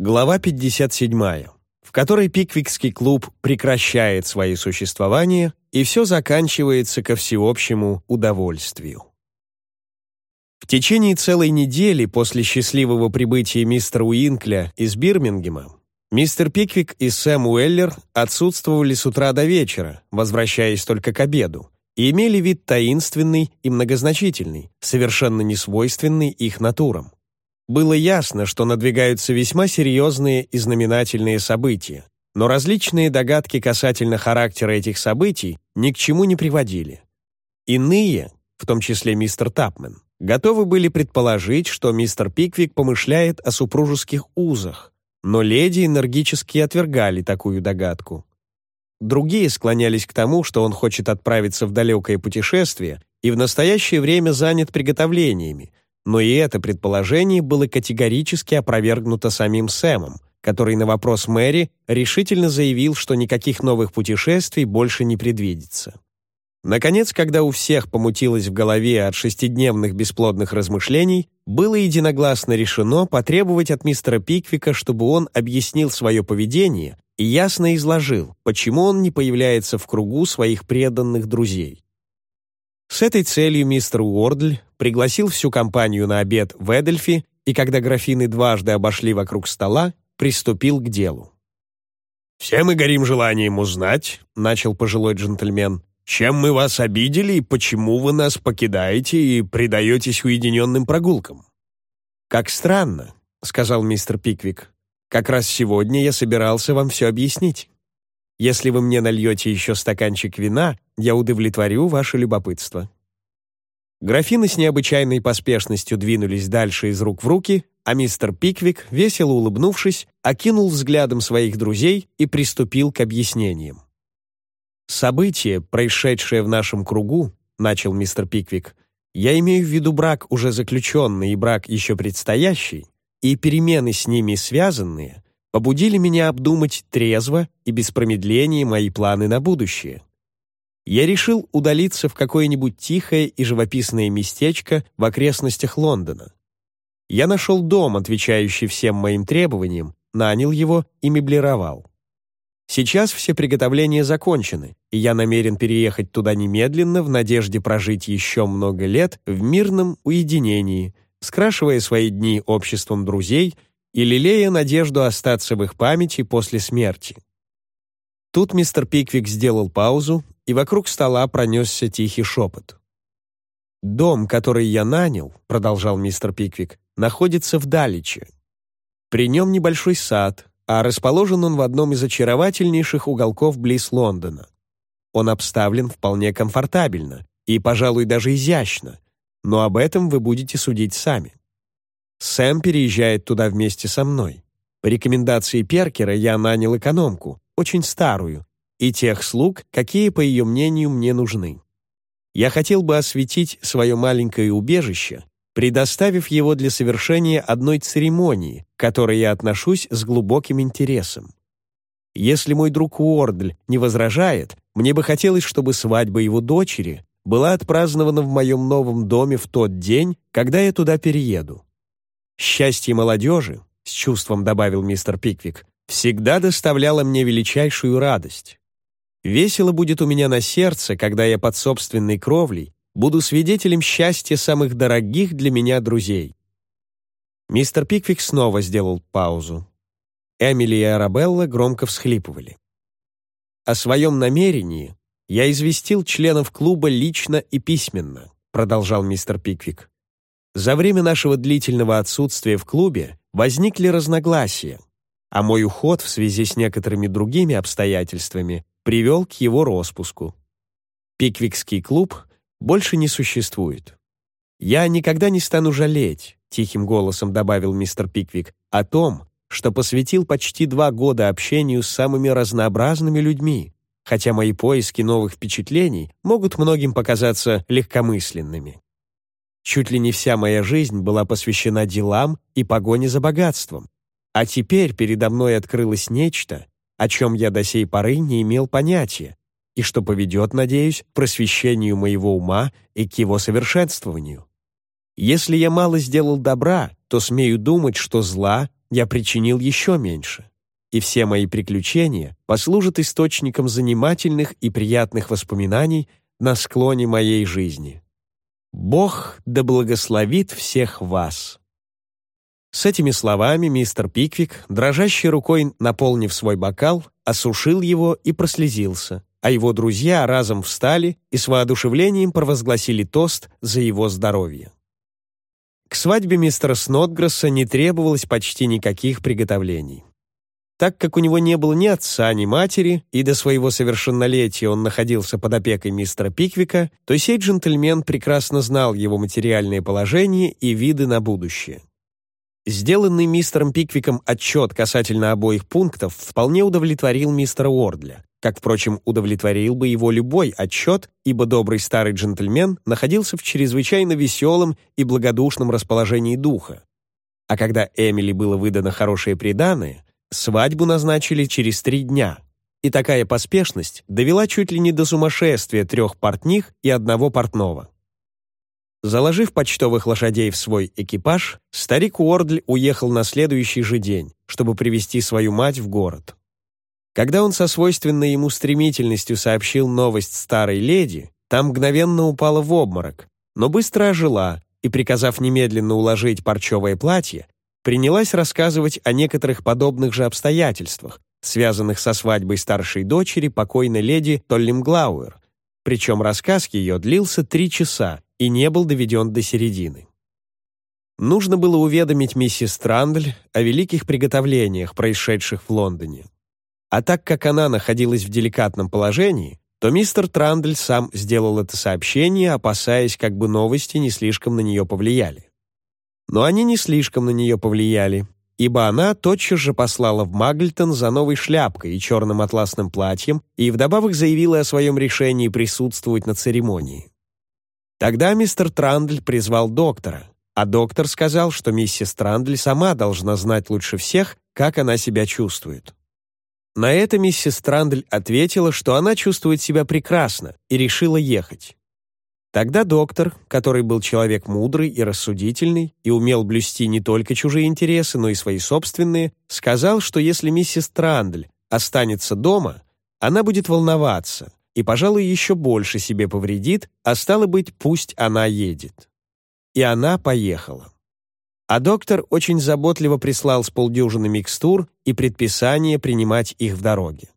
Глава 57, в которой Пиквикский клуб прекращает свое существование и все заканчивается ко всеобщему удовольствию. В течение целой недели после счастливого прибытия мистера Уинкля из Бирмингема мистер Пиквик и Сэм Уэллер отсутствовали с утра до вечера, возвращаясь только к обеду, и имели вид таинственный и многозначительный, совершенно несвойственный их натурам. Было ясно, что надвигаются весьма серьезные и знаменательные события, но различные догадки касательно характера этих событий ни к чему не приводили. Иные, в том числе мистер Тапмен, готовы были предположить, что мистер Пиквик помышляет о супружеских узах, но леди энергически отвергали такую догадку. Другие склонялись к тому, что он хочет отправиться в далекое путешествие и в настоящее время занят приготовлениями, но и это предположение было категорически опровергнуто самим Сэмом, который на вопрос Мэри решительно заявил, что никаких новых путешествий больше не предвидится. Наконец, когда у всех помутилось в голове от шестидневных бесплодных размышлений, было единогласно решено потребовать от мистера Пиквика, чтобы он объяснил свое поведение и ясно изложил, почему он не появляется в кругу своих преданных друзей. С этой целью мистер Уордль пригласил всю компанию на обед в Эдельфи и, когда графины дважды обошли вокруг стола, приступил к делу. «Все мы горим желанием узнать», — начал пожилой джентльмен, чем мы вас обидели и почему вы нас покидаете и предаетесь уединенным прогулкам?» «Как странно», — сказал мистер Пиквик. «Как раз сегодня я собирался вам все объяснить. Если вы мне нальете еще стаканчик вина, я удовлетворю ваше любопытство». Графины с необычайной поспешностью двинулись дальше из рук в руки, а мистер Пиквик, весело улыбнувшись, окинул взглядом своих друзей и приступил к объяснениям. «Событие, происшедшее в нашем кругу», — начал мистер Пиквик, «я имею в виду брак уже заключенный и брак еще предстоящий, и перемены с ними связанные, побудили меня обдумать трезво и без промедления мои планы на будущее. Я решил удалиться в какое-нибудь тихое и живописное местечко в окрестностях Лондона. Я нашел дом, отвечающий всем моим требованиям, нанял его и меблировал. Сейчас все приготовления закончены, и я намерен переехать туда немедленно в надежде прожить еще много лет в мирном уединении, скрашивая свои дни обществом друзей и лелея надежду остаться в их памяти после смерти. Тут мистер Пиквик сделал паузу, и вокруг стола пронесся тихий шепот. «Дом, который я нанял», — продолжал мистер Пиквик, — «находится в Даличе. При нем небольшой сад, а расположен он в одном из очаровательнейших уголков близ Лондона. Он обставлен вполне комфортабельно и, пожалуй, даже изящно, но об этом вы будете судить сами. Сэм переезжает туда вместе со мной. По рекомендации Перкера я нанял экономку, очень старую, и тех слуг, какие, по ее мнению, мне нужны. Я хотел бы осветить свое маленькое убежище предоставив его для совершения одной церемонии, к которой я отношусь с глубоким интересом. Если мой друг Уордль не возражает, мне бы хотелось, чтобы свадьба его дочери была отпразднована в моем новом доме в тот день, когда я туда перееду. Счастье молодежи, с чувством добавил мистер Пиквик, всегда доставляло мне величайшую радость. Весело будет у меня на сердце, когда я под собственной кровлей буду свидетелем счастья самых дорогих для меня друзей». Мистер Пиквик снова сделал паузу. Эмили и Арабелла громко всхлипывали. «О своем намерении я известил членов клуба лично и письменно», продолжал мистер Пиквик. «За время нашего длительного отсутствия в клубе возникли разногласия, а мой уход в связи с некоторыми другими обстоятельствами привел к его распуску. Пиквикский клуб больше не существует. «Я никогда не стану жалеть», — тихим голосом добавил мистер Пиквик, «о том, что посвятил почти два года общению с самыми разнообразными людьми, хотя мои поиски новых впечатлений могут многим показаться легкомысленными. Чуть ли не вся моя жизнь была посвящена делам и погоне за богатством, а теперь передо мной открылось нечто, о чем я до сей поры не имел понятия, и что поведет, надеюсь, к просвещению моего ума и к его совершенствованию. Если я мало сделал добра, то смею думать, что зла я причинил еще меньше. И все мои приключения послужат источником занимательных и приятных воспоминаний на склоне моей жизни. Бог да благословит всех вас. С этими словами мистер Пиквик, дрожащей рукой наполнив свой бокал, осушил его и прослезился, а его друзья разом встали и с воодушевлением провозгласили тост за его здоровье. К свадьбе мистера Снотгресса не требовалось почти никаких приготовлений. Так как у него не было ни отца, ни матери, и до своего совершеннолетия он находился под опекой мистера Пиквика, то сей джентльмен прекрасно знал его материальное положение и виды на будущее. Сделанный мистером Пиквиком отчет касательно обоих пунктов вполне удовлетворил мистера Уордля, как, впрочем, удовлетворил бы его любой отчет, ибо добрый старый джентльмен находился в чрезвычайно веселом и благодушном расположении духа. А когда Эмили было выдано хорошее приданое, свадьбу назначили через три дня. И такая поспешность довела чуть ли не до сумасшествия трех портних и одного портного. Заложив почтовых лошадей в свой экипаж, старик Уордль уехал на следующий же день, чтобы привести свою мать в город. Когда он со свойственной ему стремительностью сообщил новость старой леди, там мгновенно упала в обморок, но быстро ожила и, приказав немедленно уложить парчевое платье, принялась рассказывать о некоторых подобных же обстоятельствах, связанных со свадьбой старшей дочери покойной леди Толлимглауэр, причем рассказ ее длился три часа, и не был доведен до середины. Нужно было уведомить миссис Трандль о великих приготовлениях, происшедших в Лондоне. А так как она находилась в деликатном положении, то мистер Трандль сам сделал это сообщение, опасаясь, как бы новости не слишком на нее повлияли. Но они не слишком на нее повлияли, ибо она тотчас же послала в Магльтон за новой шляпкой и черным атласным платьем и вдобавок заявила о своем решении присутствовать на церемонии. Тогда мистер Трандль призвал доктора, а доктор сказал, что миссис Трандль сама должна знать лучше всех, как она себя чувствует. На это миссис Трандль ответила, что она чувствует себя прекрасно и решила ехать. Тогда доктор, который был человек мудрый и рассудительный и умел блюсти не только чужие интересы, но и свои собственные, сказал, что если миссис Трандль останется дома, она будет волноваться, и, пожалуй, еще больше себе повредит, а стало быть, пусть она едет. И она поехала. А доктор очень заботливо прислал с полдюжины микстур и предписание принимать их в дороге.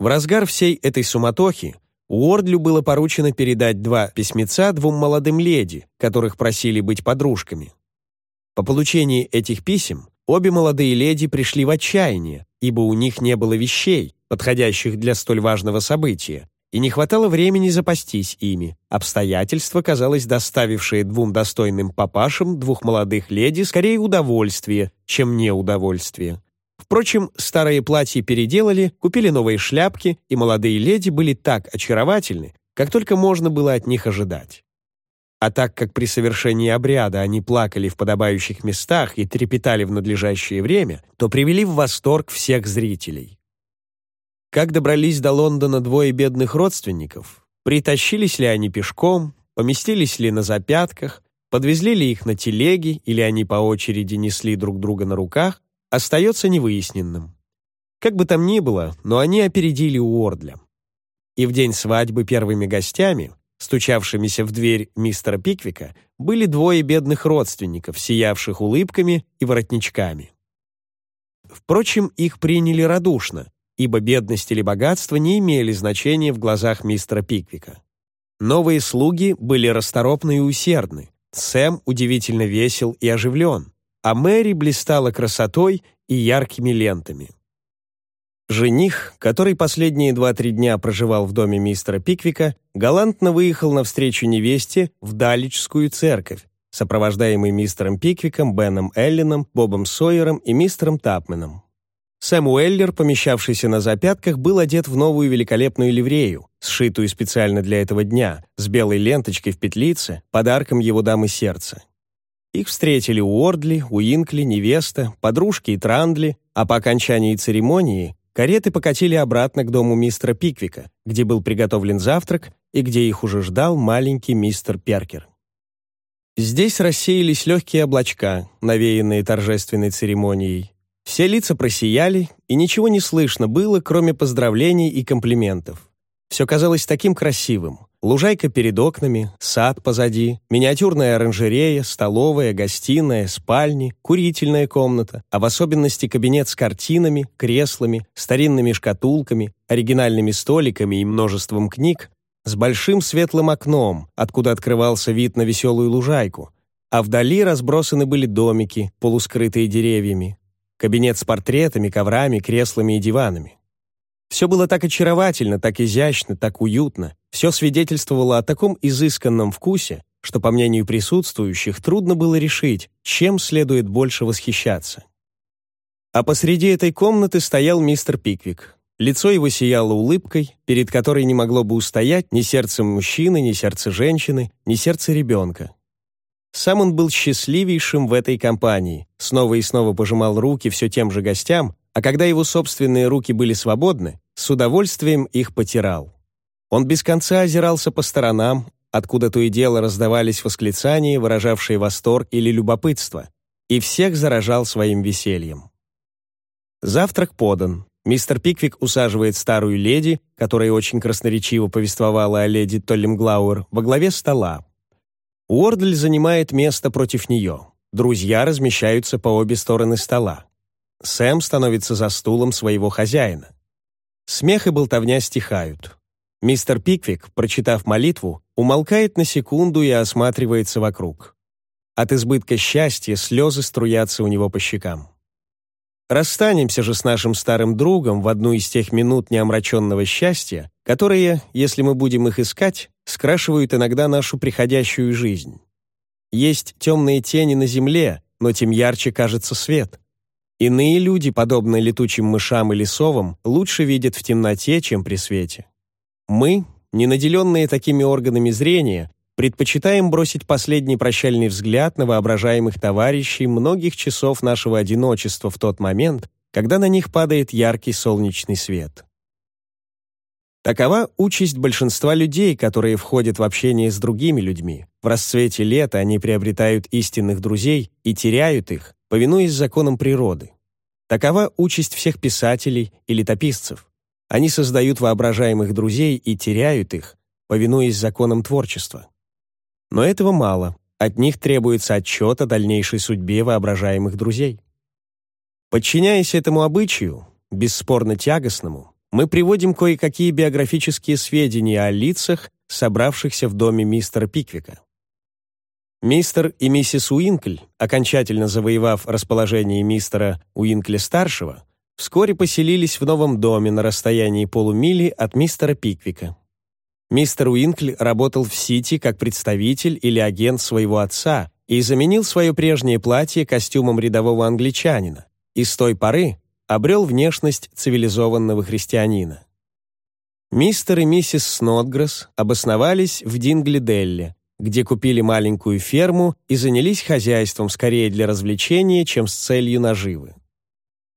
В разгар всей этой суматохи Уордлю было поручено передать два письмеца двум молодым леди, которых просили быть подружками. По получении этих писем обе молодые леди пришли в отчаяние, ибо у них не было вещей, подходящих для столь важного события, и не хватало времени запастись ими, обстоятельства, казалось, доставившие двум достойным папашам двух молодых леди скорее удовольствие, чем неудовольствие. Впрочем, старые платья переделали, купили новые шляпки, и молодые леди были так очаровательны, как только можно было от них ожидать. А так как при совершении обряда они плакали в подобающих местах и трепетали в надлежащее время, то привели в восторг всех зрителей. Как добрались до Лондона двое бедных родственников? Притащились ли они пешком? Поместились ли на запятках? Подвезли ли их на телеге? Или они по очереди несли друг друга на руках? Остается невыясненным. Как бы там ни было, но они опередили Уордля. И в день свадьбы первыми гостями, стучавшимися в дверь мистера Пиквика, были двое бедных родственников, сиявших улыбками и воротничками. Впрочем, их приняли радушно, ибо бедность или богатство не имели значения в глазах мистера Пиквика. Новые слуги были расторопны и усердны, Сэм удивительно весел и оживлен, а Мэри блистала красотой и яркими лентами. Жених, который последние два-три дня проживал в доме мистера Пиквика, галантно выехал навстречу невесте в Даличскую церковь, сопровождаемый мистером Пиквиком, Беном Эллином, Бобом Сойером и мистером Тапменом. Сэм Уэллер, помещавшийся на запятках, был одет в новую великолепную ливрею, сшитую специально для этого дня, с белой ленточкой в петлице, подарком его дамы сердца. Их встретили Уордли, Уинкли, невеста, подружки и Трандли, а по окончании церемонии кареты покатили обратно к дому мистера Пиквика, где был приготовлен завтрак и где их уже ждал маленький мистер Перкер. Здесь рассеялись легкие облачка, навеянные торжественной церемонией. Все лица просияли, и ничего не слышно было, кроме поздравлений и комплиментов. Все казалось таким красивым. Лужайка перед окнами, сад позади, миниатюрная оранжерея, столовая, гостиная, спальни, курительная комната, а в особенности кабинет с картинами, креслами, старинными шкатулками, оригинальными столиками и множеством книг, с большим светлым окном, откуда открывался вид на веселую лужайку, а вдали разбросаны были домики, полускрытые деревьями, кабинет с портретами, коврами, креслами и диванами. Все было так очаровательно, так изящно, так уютно, все свидетельствовало о таком изысканном вкусе, что, по мнению присутствующих, трудно было решить, чем следует больше восхищаться. А посреди этой комнаты стоял мистер Пиквик. Лицо его сияло улыбкой, перед которой не могло бы устоять ни сердце мужчины, ни сердце женщины, ни сердце ребенка. Сам он был счастливейшим в этой компании, снова и снова пожимал руки все тем же гостям, а когда его собственные руки были свободны, с удовольствием их потирал. Он без конца озирался по сторонам, откуда то и дело раздавались восклицания, выражавшие восторг или любопытство, и всех заражал своим весельем. Завтрак подан. Мистер Пиквик усаживает старую леди, которая очень красноречиво повествовала о леди Толлимглауэр, во главе стола. Уордль занимает место против нее. Друзья размещаются по обе стороны стола. Сэм становится за стулом своего хозяина. Смех и болтовня стихают. Мистер Пиквик, прочитав молитву, умолкает на секунду и осматривается вокруг. От избытка счастья слезы струятся у него по щекам. Расстанемся же с нашим старым другом в одну из тех минут неомраченного счастья, которые, если мы будем их искать, скрашивают иногда нашу приходящую жизнь. Есть темные тени на земле, но тем ярче кажется свет. Иные люди, подобные летучим мышам или совам, лучше видят в темноте, чем при свете. Мы, не наделенные такими органами зрения, предпочитаем бросить последний прощальный взгляд на воображаемых товарищей многих часов нашего одиночества в тот момент, когда на них падает яркий солнечный свет. Такова участь большинства людей, которые входят в общение с другими людьми. В расцвете лета они приобретают истинных друзей и теряют их, повинуясь законам природы. Такова участь всех писателей и летописцев. Они создают воображаемых друзей и теряют их, повинуясь законам творчества. Но этого мало. От них требуется отчет о дальнейшей судьбе воображаемых друзей. Подчиняясь этому обычаю, бесспорно тягостному, мы приводим кое-какие биографические сведения о лицах, собравшихся в доме мистера Пиквика. Мистер и миссис Уинкль, окончательно завоевав расположение мистера Уинкля-старшего, вскоре поселились в новом доме на расстоянии полумили от мистера Пиквика. Мистер Уинкль работал в Сити как представитель или агент своего отца и заменил свое прежнее платье костюмом рядового англичанина, и с той поры обрел внешность цивилизованного христианина. Мистер и миссис Снотгресс обосновались в Динглиделле, где купили маленькую ферму и занялись хозяйством скорее для развлечения, чем с целью наживы.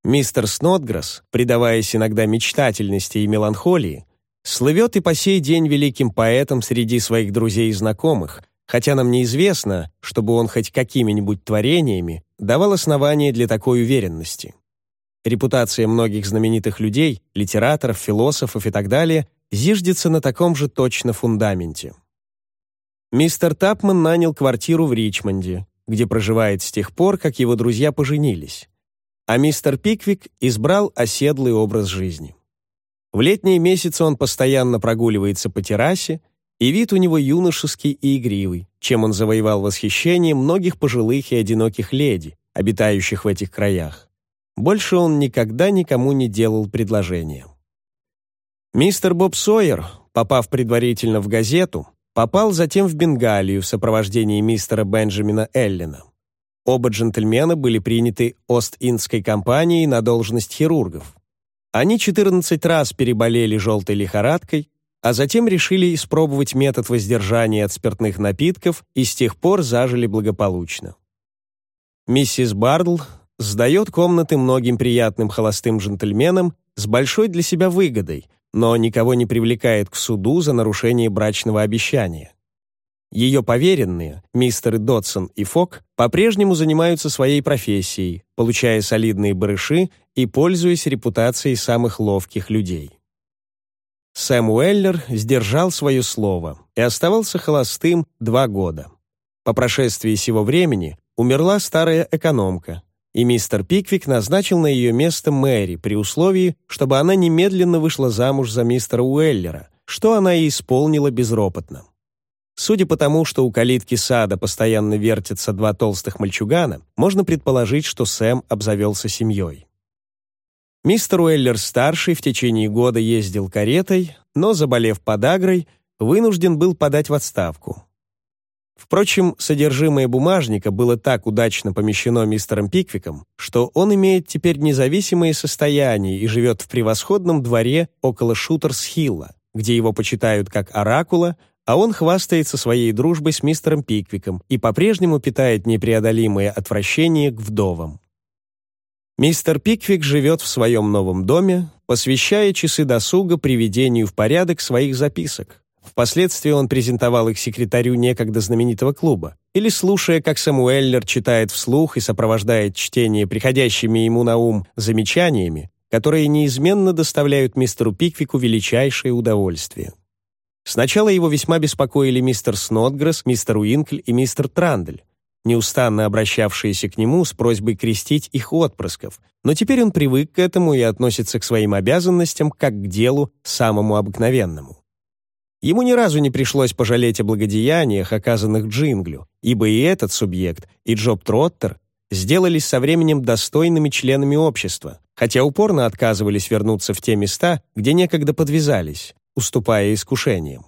Мистер Снотгресс, предаваясь иногда мечтательности и меланхолии, слывет и по сей день великим поэтом среди своих друзей и знакомых, хотя нам неизвестно, чтобы он хоть какими-нибудь творениями давал основания для такой уверенности. Репутация многих знаменитых людей, литераторов, философов и так далее зиждется на таком же точно фундаменте. Мистер Тапман нанял квартиру в Ричмонде, где проживает с тех пор, как его друзья поженились, а мистер Пиквик избрал оседлый образ жизни. В летние месяцы он постоянно прогуливается по террасе, и вид у него юношеский и игривый, чем он завоевал восхищение многих пожилых и одиноких леди, обитающих в этих краях. Больше он никогда никому не делал предложения. Мистер Боб Сойер, попав предварительно в газету, попал затем в Бенгалию в сопровождении мистера Бенджамина Эллина. Оба джентльмена были приняты Ост-Индской компанией на должность хирургов. Они 14 раз переболели желтой лихорадкой, а затем решили испробовать метод воздержания от спиртных напитков и с тех пор зажили благополучно. Миссис Бардл сдает комнаты многим приятным холостым джентльменам с большой для себя выгодой, но никого не привлекает к суду за нарушение брачного обещания. Ее поверенные, мистеры Дотсон и Фок, по-прежнему занимаются своей профессией, получая солидные барыши и пользуясь репутацией самых ловких людей. Сэм Уэллер сдержал свое слово и оставался холостым два года. По прошествии сего времени умерла старая экономка, и мистер Пиквик назначил на ее место Мэри при условии, чтобы она немедленно вышла замуж за мистера Уэллера, что она и исполнила безропотно. Судя по тому, что у калитки сада постоянно вертятся два толстых мальчугана, можно предположить, что Сэм обзавелся семьей. Мистер Уэллер-старший в течение года ездил каретой, но, заболев подагрой, вынужден был подать в отставку. Впрочем, содержимое бумажника было так удачно помещено мистером Пиквиком, что он имеет теперь независимое состояние и живет в превосходном дворе около Шутерс-Хилла, где его почитают как оракула, а он хвастается своей дружбой с мистером Пиквиком и по-прежнему питает непреодолимое отвращение к вдовам. Мистер Пиквик живет в своем новом доме, посвящая часы досуга приведению в порядок своих записок. Впоследствии он презентовал их секретарю некогда знаменитого клуба, или слушая, как Самуэллер читает вслух и сопровождает чтение приходящими ему на ум замечаниями, которые неизменно доставляют мистеру Пиквику величайшее удовольствие. Сначала его весьма беспокоили мистер Снотгресс, мистер Уинкль и мистер Трандель, неустанно обращавшиеся к нему с просьбой крестить их отпрысков, но теперь он привык к этому и относится к своим обязанностям как к делу самому обыкновенному. Ему ни разу не пришлось пожалеть о благодеяниях, оказанных Джинглю, ибо и этот субъект, и Джоб Троттер сделались со временем достойными членами общества, хотя упорно отказывались вернуться в те места, где некогда подвязались, уступая искушениям.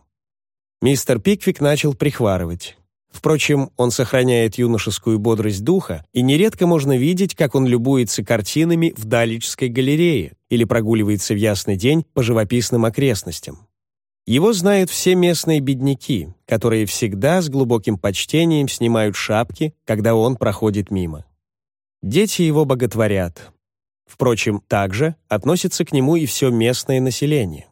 Мистер Пиквик начал прихварывать. Впрочем, он сохраняет юношескую бодрость духа, и нередко можно видеть, как он любуется картинами в Далической галерее или прогуливается в ясный день по живописным окрестностям. Его знают все местные бедняки, которые всегда с глубоким почтением снимают шапки, когда он проходит мимо. Дети его боготворят. Впрочем, также относится к нему и все местное население.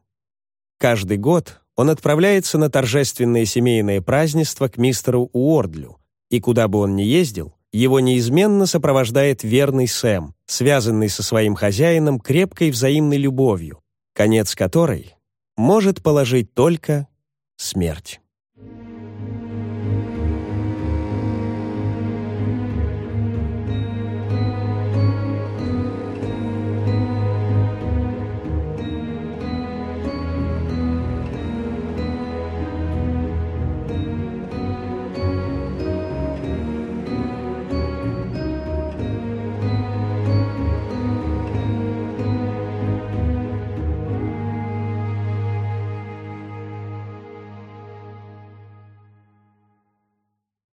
Каждый год он отправляется на торжественное семейное празднество к мистеру Уордлю, и куда бы он ни ездил, его неизменно сопровождает верный Сэм, связанный со своим хозяином крепкой взаимной любовью, конец которой может положить только смерть.